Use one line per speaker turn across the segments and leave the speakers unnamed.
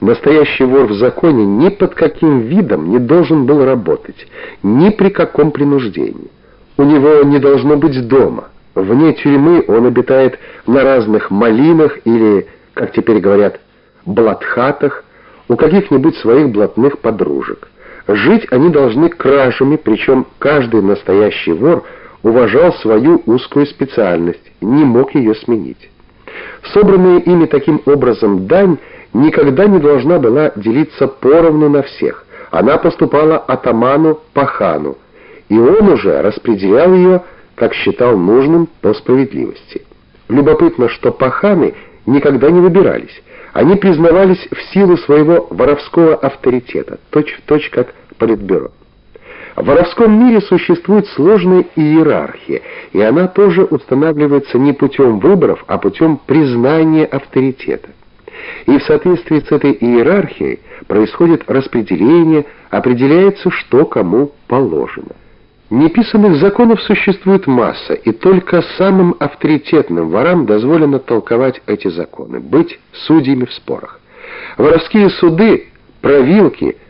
Настоящий вор в законе ни под каким видом не должен был работать, ни при каком принуждении. У него не должно быть дома. Вне тюрьмы он обитает на разных малинах или, как теперь говорят, блатхатах, у каких-нибудь своих блатных подружек. Жить они должны кражами, причем каждый настоящий вор уважал свою узкую специальность, не мог ее сменить. Собранная ими таким образом дань никогда не должна была делиться поровну на всех. Она поступала атаману Пахану, и он уже распределял ее, как считал нужным по справедливости. Любопытно, что паханы никогда не выбирались. Они признавались в силу своего воровского авторитета, точь-в-точь точь как политбюро. В воровском мире существует сложная иерархия, и она тоже устанавливается не путем выборов, а путем признания авторитета. И в соответствии с этой иерархией происходит распределение, определяется, что кому положено. Неписанных законов существует масса, и только самым авторитетным ворам дозволено толковать эти законы, быть судьями в спорах. Воровские суды, провилки –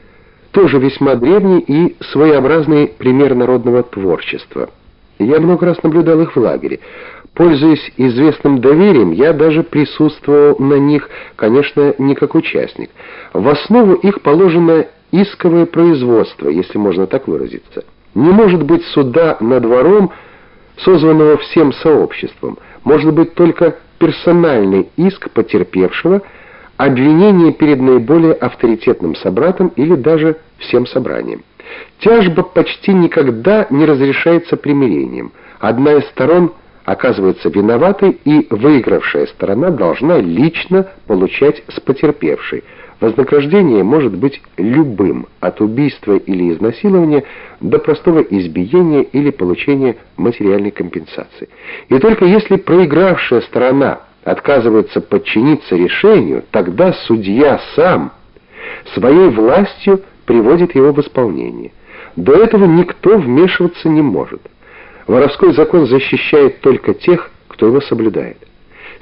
тоже весьма древний и своеобразный пример народного творчества. Я много раз наблюдал их в лагере. Пользуясь известным доверием, я даже присутствовал на них, конечно, не как участник. В основу их положено исковое производство, если можно так выразиться. Не может быть суда над вором, созванного всем сообществом. Может быть только персональный иск потерпевшего – обвинение перед наиболее авторитетным собратом или даже всем собранием. Тяжба почти никогда не разрешается примирением. Одна из сторон оказывается виноватой, и выигравшая сторона должна лично получать с потерпевшей. Вознаграждение может быть любым, от убийства или изнасилования до простого избиения или получения материальной компенсации. И только если проигравшая сторона отказывается подчиниться решению, тогда судья сам своей властью приводит его в исполнение. До этого никто вмешиваться не может. Воровской закон защищает только тех, кто его соблюдает.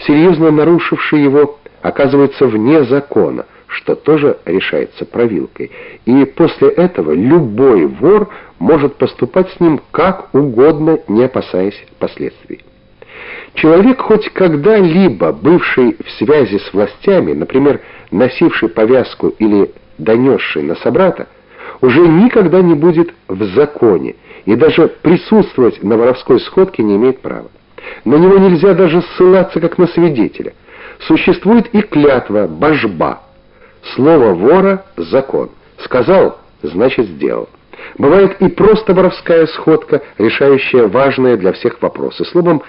Серьезно нарушивший его оказывается вне закона, что тоже решается провилкой. И после этого любой вор может поступать с ним как угодно, не опасаясь последствий. Человек, хоть когда-либо бывший в связи с властями, например, носивший повязку или донесший на собрата, уже никогда не будет в законе и даже присутствовать на воровской сходке не имеет права. На него нельзя даже ссылаться как на свидетеля. Существует и клятва, божба. Слово вора — закон. Сказал — значит сделал. Бывает и просто воровская сходка, решающая важные для всех вопросы. Словом,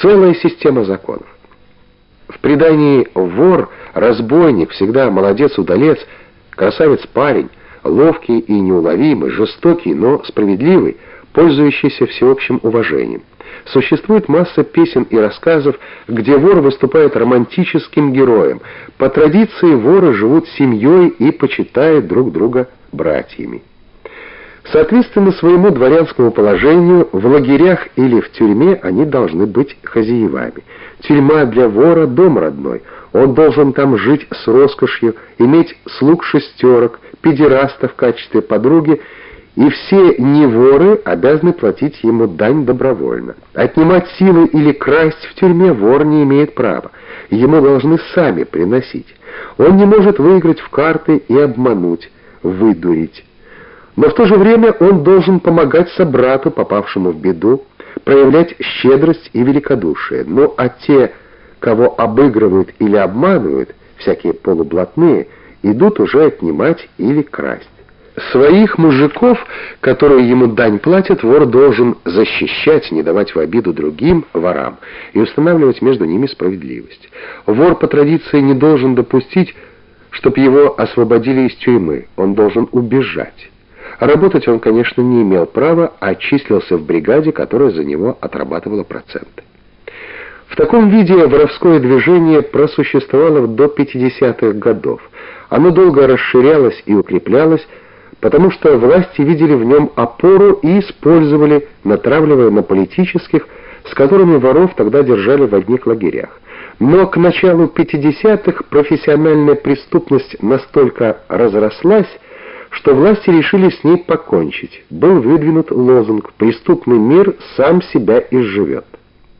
Целая система законов. В предании вор, разбойник, всегда молодец-удалец, красавец-парень, ловкий и неуловимый, жестокий, но справедливый, пользующийся всеобщим уважением. Существует масса песен и рассказов, где вор выступает романтическим героем. По традиции воры живут семьей и почитают друг друга братьями. Соответственно своему дворянскому положению, в лагерях или в тюрьме они должны быть хозяевами. Тюрьма для вора — дом родной. Он должен там жить с роскошью, иметь слуг шестерок, педераста в качестве подруги, и все неворы обязаны платить ему дань добровольно. Отнимать силы или красть в тюрьме вор не имеет права. Ему должны сами приносить. Он не может выиграть в карты и обмануть, выдурить. Но в то же время он должен помогать собрату, попавшему в беду, проявлять щедрость и великодушие. Ну а те, кого обыгрывают или обманывают, всякие полублатные, идут уже отнимать или красть. Своих мужиков, которые ему дань платят, вор должен защищать, не давать в обиду другим ворам и устанавливать между ними справедливость. Вор по традиции не должен допустить, чтобы его освободили из тюрьмы, он должен убежать. Работать он, конечно, не имел права, а числился в бригаде, которая за него отрабатывала проценты. В таком виде воровское движение просуществовало до 50-х годов. Оно долго расширялось и укреплялось, потому что власти видели в нем опору и использовали, натравливая на политических, с которыми воров тогда держали в одних лагерях. Но к началу 50-х профессиональная преступность настолько разрослась, что власти решили с ней покончить. Был выдвинут лозунг «Преступный мир сам себя изживет».